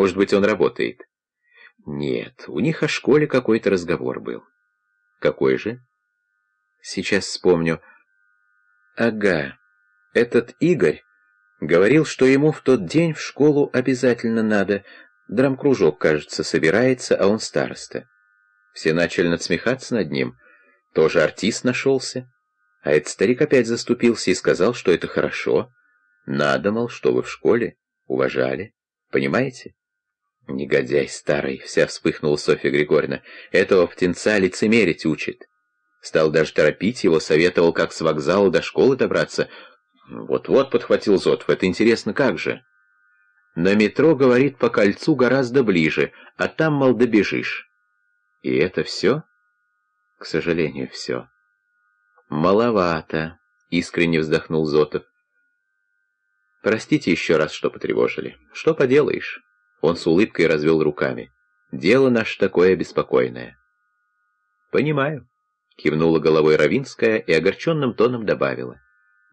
Может быть, он работает? Нет, у них о школе какой-то разговор был. Какой же? Сейчас вспомню. Ага, этот Игорь говорил, что ему в тот день в школу обязательно надо. Драмкружок, кажется, собирается, а он староста. Все начали надсмехаться над ним. Тоже артист нашелся. А этот старик опять заступился и сказал, что это хорошо. Надо, мол, что вы в школе уважали. Понимаете? Негодяй старый, вся вспыхнула Софья Григорьевна. Этого птенца лицемерить учит. Стал даже торопить его, советовал, как с вокзала до школы добраться. Вот-вот, подхватил Зотов, это интересно как же. На метро, говорит, по кольцу гораздо ближе, а там, мол, добежишь. И это все? К сожалению, все. Маловато, искренне вздохнул Зотов. Простите еще раз, что потревожили. Что поделаешь? Он с улыбкой развел руками. Дело наше такое беспокойное. Понимаю, кивнула головой Равинская и огорченным тоном добавила.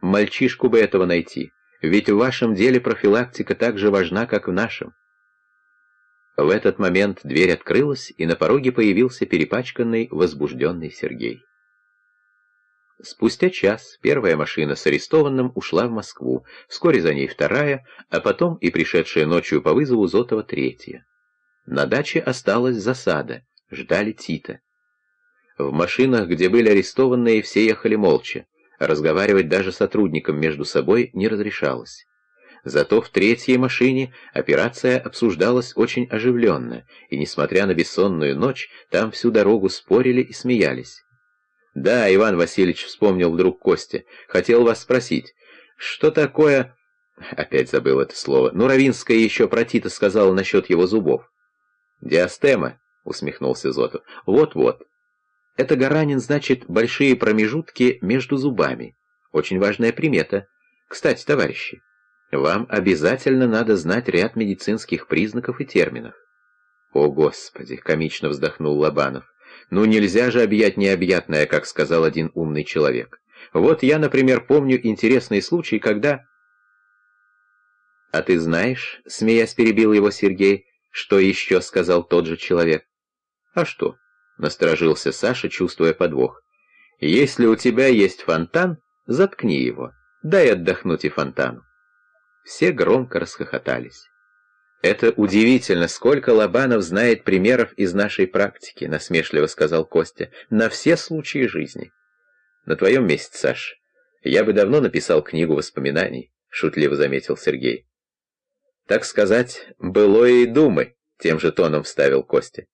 Мальчишку бы этого найти, ведь в вашем деле профилактика так же важна, как в нашем. В этот момент дверь открылась, и на пороге появился перепачканный, возбужденный Сергей. Спустя час первая машина с арестованным ушла в Москву, вскоре за ней вторая, а потом и пришедшая ночью по вызову Зотова третья. На даче осталась засада, ждали Тита. В машинах, где были арестованные, все ехали молча, разговаривать даже сотрудникам между собой не разрешалось. Зато в третьей машине операция обсуждалась очень оживленно, и, несмотря на бессонную ночь, там всю дорогу спорили и смеялись. «Да, Иван Васильевич вспомнил вдруг Костя. Хотел вас спросить, что такое...» Опять забыл это слово. Ну, Равинская еще про Тита сказала насчет его зубов. «Диастема», — усмехнулся Зотов. «Вот-вот. Это Гаранин значит большие промежутки между зубами. Очень важная примета. Кстати, товарищи, вам обязательно надо знать ряд медицинских признаков и терминов». «О, Господи!» — комично вздохнул Лобанов. Ну нельзя же объять необъятное, как сказал один умный человек. Вот я, например, помню интересный случай, когда... «А ты знаешь, — смеясь перебил его Сергей, — что еще сказал тот же человек?» «А что?» — насторожился Саша, чувствуя подвох. «Если у тебя есть фонтан, заткни его, дай отдохнуть и фонтану». Все громко расхохотались. «Это удивительно, сколько Лобанов знает примеров из нашей практики», — насмешливо сказал Костя, — «на все случаи жизни». «На твоем месте, Саш, я бы давно написал книгу воспоминаний», — шутливо заметил Сергей. «Так сказать, былое и думы», — тем же тоном вставил Костя.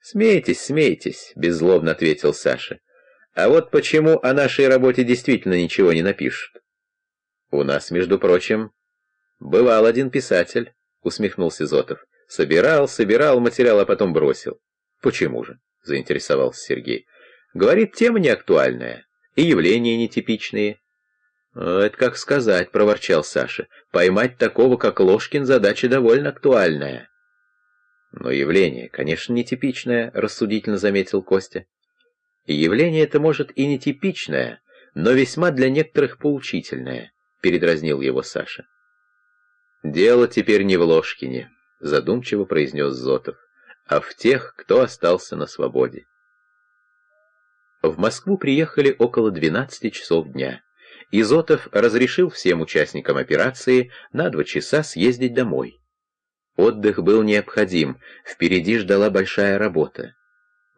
«Смейтесь, смейтесь», — беззлобно ответил Саша. «А вот почему о нашей работе действительно ничего не напишут?» «У нас, между прочим, бывал один писатель». — усмехнулся Зотов. «Собирал, собирал материал, а потом бросил». «Почему же?» — заинтересовался Сергей. «Говорит, тема не актуальная, и явления нетипичные». «Это как сказать», — проворчал Саша. «Поймать такого, как Ложкин, задача довольно актуальная». «Но явление, конечно, нетипичное», — рассудительно заметил Костя. «И явление это, может, и нетипичное, но весьма для некоторых поучительное», — передразнил его Саша. «Дело теперь не в Ложкине», — задумчиво произнес Зотов, «а в тех, кто остался на свободе». В Москву приехали около 12 часов дня. Изотов разрешил всем участникам операции на два часа съездить домой. Отдых был необходим, впереди ждала большая работа.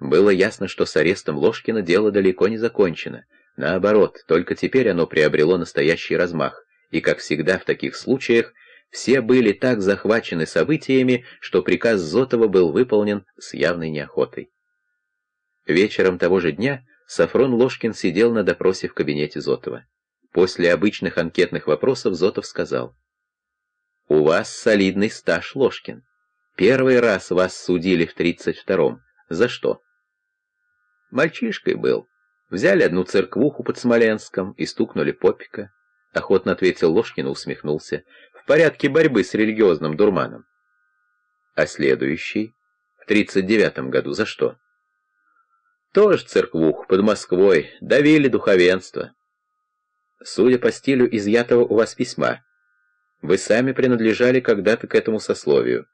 Было ясно, что с арестом Ложкина дело далеко не закончено. Наоборот, только теперь оно приобрело настоящий размах, и, как всегда в таких случаях, все были так захвачены событиями, что приказ Зотова был выполнен с явной неохотой. Вечером того же дня Сафрон Ложкин сидел на допросе в кабинете Зотова. После обычных анкетных вопросов Зотов сказал. «У вас солидный стаж, Ложкин. Первый раз вас судили в 32-м. За что?» «Мальчишкой был. Взяли одну церквуху под Смоленском и стукнули попика». Охотно ответил Ложкин и усмехнулся в порядке борьбы с религиозным дурманом. А следующий, в 39 году, за что? Тоже церквух под Москвой, давили духовенство. Судя по стилю изъятого у вас письма, вы сами принадлежали когда-то к этому сословию.